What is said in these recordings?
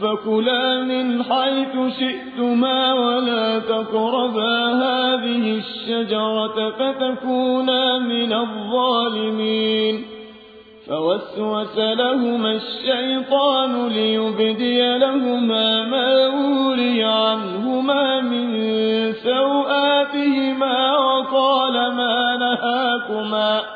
فكلا من حيث شئتما ولا تقربا هذه الشجرة فتكونا من الظالمين. فوسوس لهما الشيطان ليبدي لهما ما ولي عنهما من سوآتهما وقال ما نهاكما.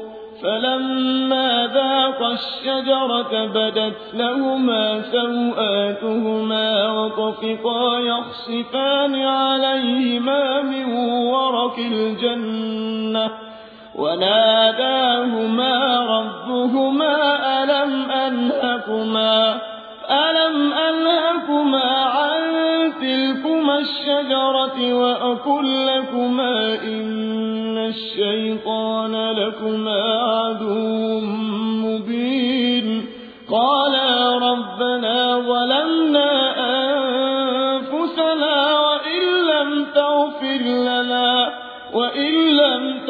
فلما ذاق الشجرة بدت لهما سوآتهما وطفقا يخصفان عليهما من ورق الجنة وناداهما ربهما ألم أنهكما ألم أنهكما عن تلكما الشجرة وأكل لكما إن الشيطان لكما عدو مبين قالا ربنا ظلمنا أنفسنا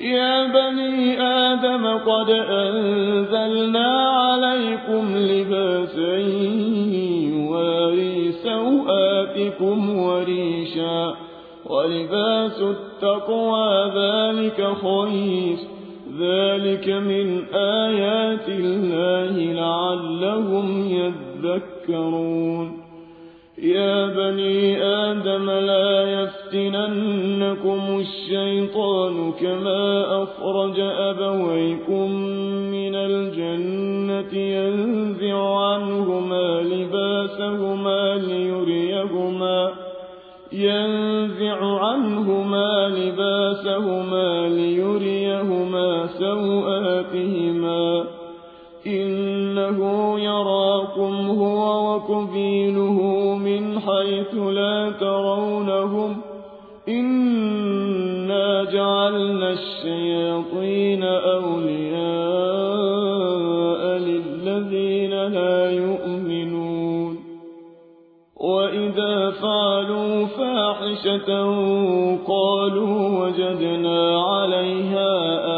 يا بني آدم قد أنزلنا عليكم لباسا يواري سوآتكم وريشا ولباس التقوى ذلك خير. ذلك من آيات الله لعلهم يذكرون. يا بني آدم لا يفتننكم الشيطان كما أخرج أبويكم من الجنة ينزع عنهما لباسهما ليريهما ينزع عنهما لباسهما ليريهما سوآتهما إنه يراكم هو وكبيله من حيث لا ترونهم إنا جعلنا الشياطين أولياء للذين لا يؤمنون وإذا فعلوا فاحشة قالوا وجدنا عليها آباءنا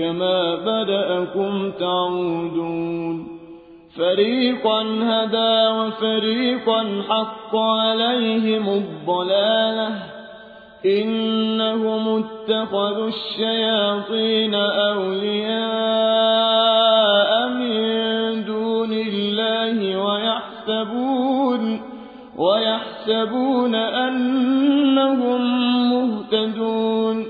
كما بدأكم تعودون فريقا هدى وفريقا حق عليهم الضلاله إنهم اتخذوا الشياطين أولياء من دون الله ويحسبون ويحسبون أنهم مهتدون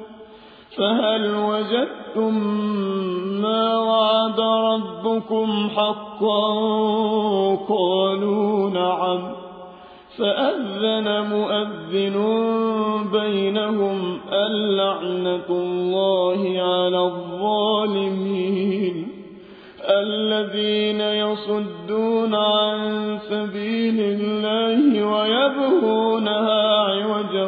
فهل وجدتم ما وعد ربكم حقا قالوا نعم فأذن مؤذن بينهم اللعنة الله على الظالمين الذين يصدون عن سبيل الله ويبغونها عوجا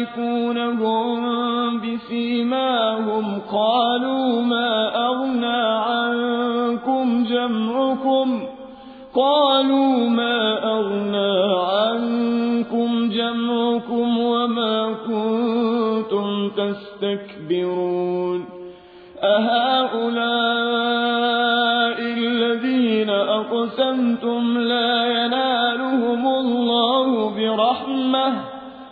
يعرفونهم بسيماهم قالوا ما أغنى عنكم جمعكم قالوا ما أغنى عنكم جمعكم وما كنتم تستكبرون أهؤلاء الذين أقسمتم لا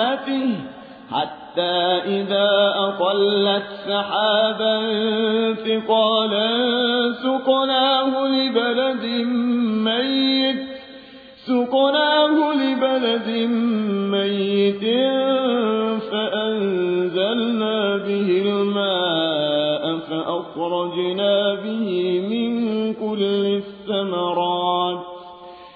رحمته حتى إذا أطلت سحابا ثقالا سقناه لبلد ميت سقناه لبلد ميت فأنزلنا به الماء فأخرجنا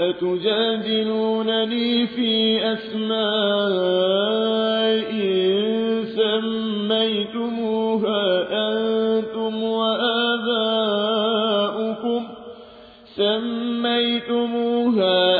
أتجادلونني في أسماء سميتموها أنتم وآباؤكم سميتموها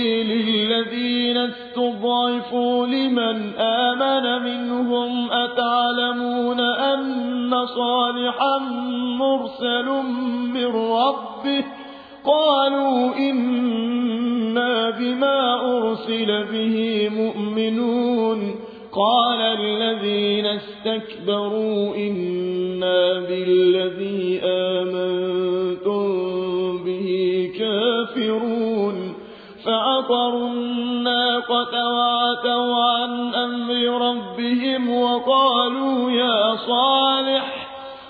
استضعفوا لمن آمن منهم أتعلمون أن صالحا مرسل من ربه قالوا إنا بما أرسل به مؤمنون قال الذين استكبروا إنا بالذي آمنتم فعقروا الناقة وعتوا عن أمر ربهم وقالوا يا صالح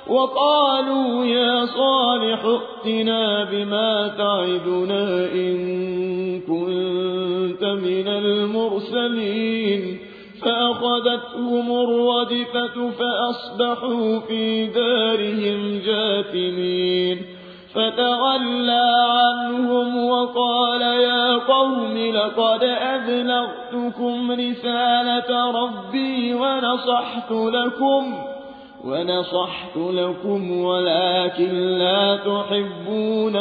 وقالوا يا صالح ائتنا بما تعدنا إن كنت من المرسلين فأخذتهم الرجفة فأصبحوا في دارهم جاثمين فتولى عنهم وقال يا قوم لقد أبلغتكم رسالة ربي ونصحت لكم ونصحت لكم ولكن لا تحبون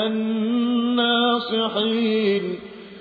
الناصحين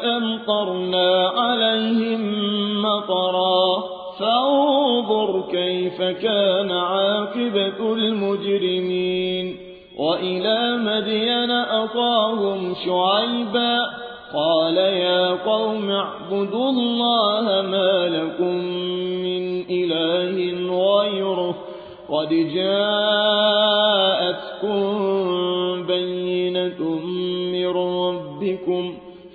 وأمطرنا عليهم مطرا. فانظر كيف كان عاقبة المجرمين. وإلى مدين أخاهم شعيبا. قال يا قوم اعبدوا الله ما لكم من إله غيره. قد جاءتكم بينة من ربكم.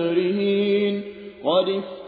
قد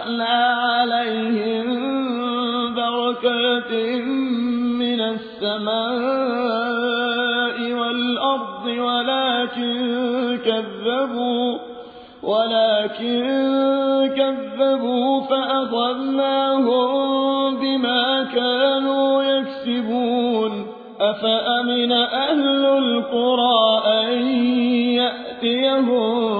لفتحنا عليهم بركات من السماء والأرض ولكن كذبوا ولكن كذبوا فأخذناهم بما كانوا يكسبون أفأمن أهل القرى أن يأتيهم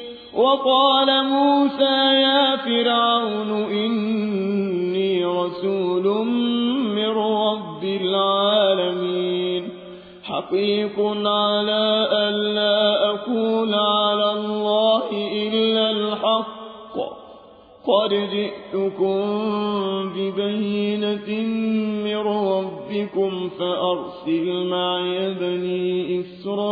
وقال موسى يا فرعون إني رسول من رب العالمين. حقيق على أن لا أقول على الله إلا الحق. قد جئتكم ببينة من ربكم فأرسل معي بني إسرائيل.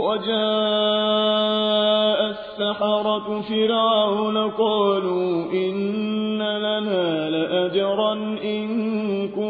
وجاء السحرة فرعون قالوا إن لنا لأجرا إن كنا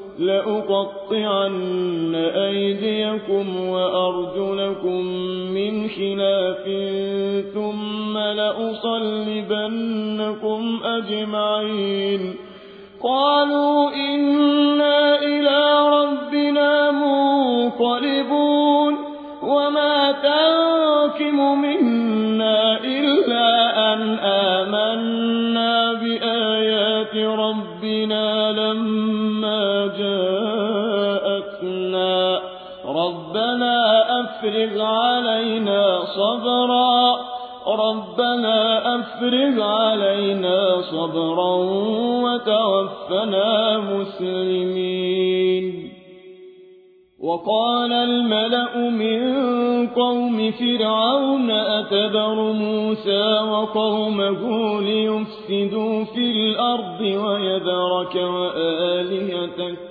لأقطعن أيديكم وأرجلكم من خلاف ثم لأصلبنكم أجمعين. قالوا إنا إلى ربنا منقلبون وما ينتقم منا إلا أن آمنا بآيات ربنا لما ربنا أفرغ علينا صبرا. ربنا أفرغ علينا صبرا وتوفنا مسلمين. وقال الملأ من قوم فرعون أتبر موسى وقومه ليفسدوا في الأرض ويذرك وآلهتك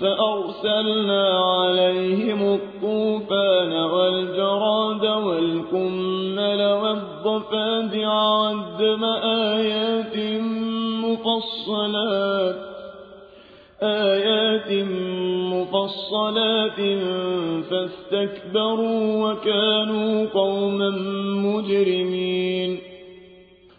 فأرسلنا عليهم الطوفان والجراد والكمل والضفادع والدم آيات مفصلات آيات مفصلات فاستكبروا وكانوا قوما مجرمين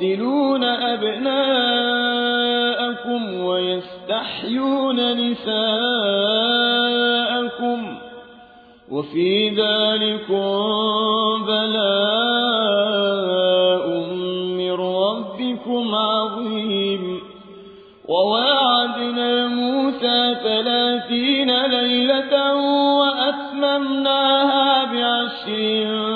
يقتلون أبناءكم ويستحيون نساءكم وفي ذلك بلاء من ربكم عظيم. وواعدنا موسى ثلاثين ليلة وأتممناها بعشر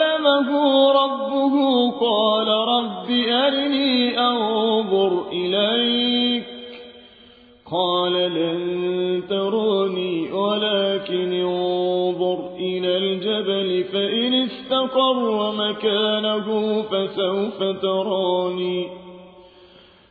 وكلمه ربه قال رب أرني أنظر إليك. قال لن تروني ولكن انظر إلى الجبل فإن استقر مكانه فسوف تراني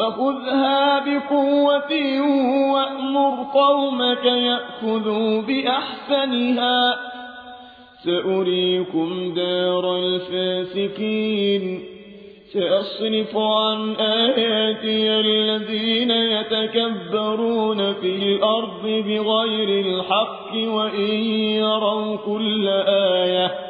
فخذها بقوة وأمر قومك يأخذوا بأحسنها. سأريكم دار الفاسقين. سأصرف عن آياتي الذين يتكبرون في الأرض بغير الحق وإن يروا كل آية.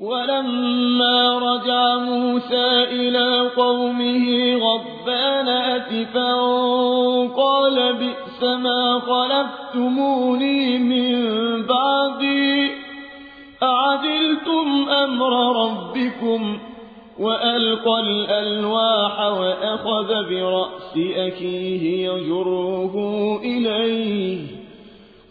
ولما رجع موسى إلى قومه غضبان أتفا قال بئس ما خلفتموني من بعدي أعدلتم أمر ربكم وألقى الألواح وأخذ برأس أخيه يجره إليه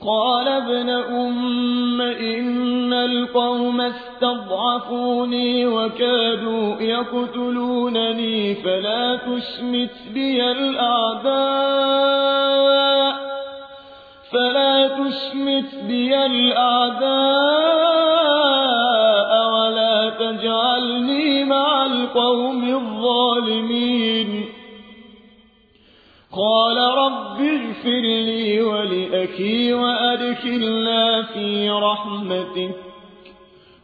قال ابن أم إن القوم استضعفوني وكادوا يقتلونني فلا تشمت بي الأعداء فلا تشمت بي الأعداء قال رب اغفر لي ولأخي وأدخلنا في رحمتك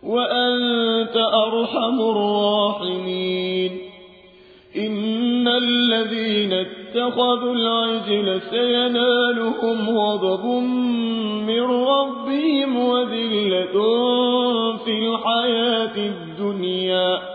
وأنت أرحم الراحمين. إن الذين اتخذوا العجل سينالهم غضب من ربهم وذلة في الحياة الدنيا.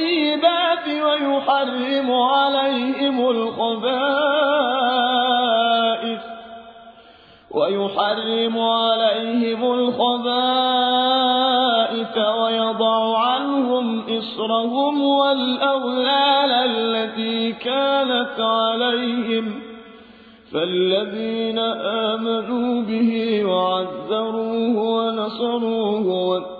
الطيبات ويحرم عليهم الخبائث ويحرم عليهم الخبائث ويضع عنهم إصرهم والأغلال التي كانت عليهم فالذين آمنوا به وعزروه ونصروه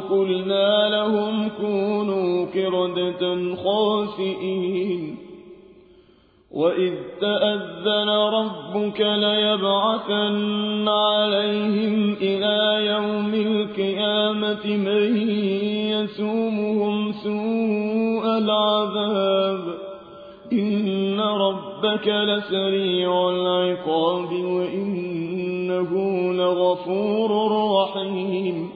قلنا لهم كونوا كردة خاسئين. وإذ تأذن ربك ليبعثن عليهم إلى يوم القيامة من يسومهم سوء العذاب. إن ربك لسريع العقاب وإنه لغفور رحيم.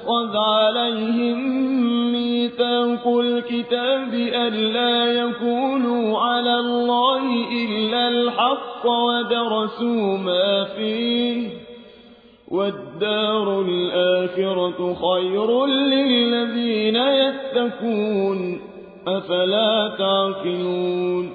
يؤخذ عليهم ميثاق الكتاب ألا يقولوا على الله إلا الحق ودرسوا ما فيه والدار الآخرة خير للذين يتقون أفلا تعقلون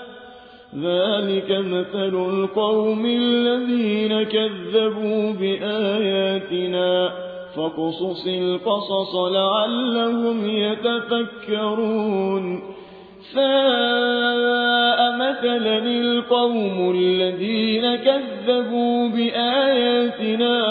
ذلك مثل القوم الذين كذبوا بآياتنا فقصص القصص لعلهم يتفكرون ساء مثلا القوم الذين كذبوا بآياتنا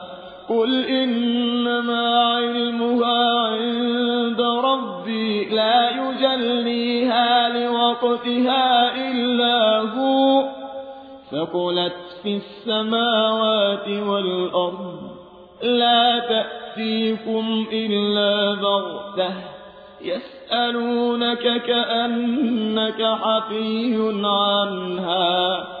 قل إنما علمها عند ربي لا يجليها لوقتها إلا هو فقلت في السماوات والأرض لا تأتيكم إلا بغته يسألونك كأنك حفي عنها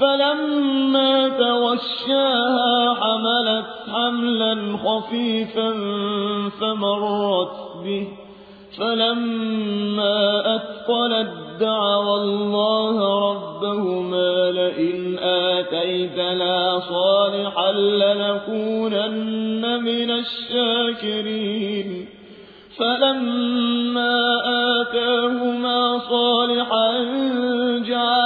فلما توشاها حملت حملا خفيفا فمرت به. فلما أثقلت دعوا الله ربهما لئن آتيتنا صالحا لنكونن من الشاكرين. فلما آتاهما صالحا جعلا له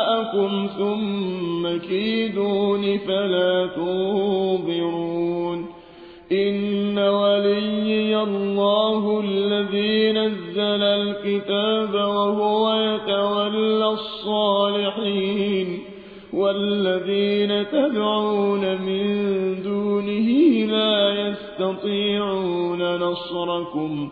شركاءكم ثم كيدون فلا تنظرون. إن وليي الله الذي نزل الكتاب وهو يتولى الصالحين والذين تدعون من دونه لا يستطيعون نصركم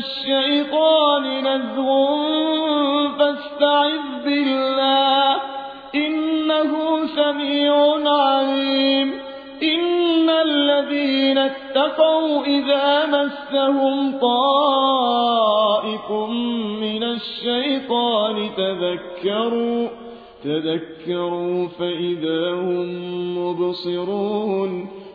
الشيطان نزغ فاستعذ بالله إنه سميع عليم إن الذين اتقوا إذا مسهم طائف من الشيطان تذكروا تذكروا فإذا هم مبصرون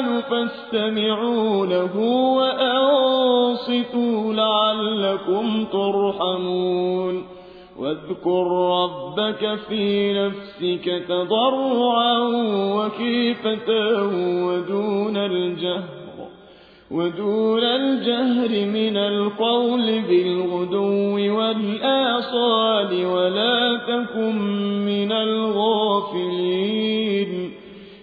القرآن فاستمعوا له وأنصتوا لعلكم ترحمون. واذكر ربك في نفسك تضرعا وكيفة ودون الجهر ودون الجهر من القول بالغدو والآصال ولا تكن من الغافلين.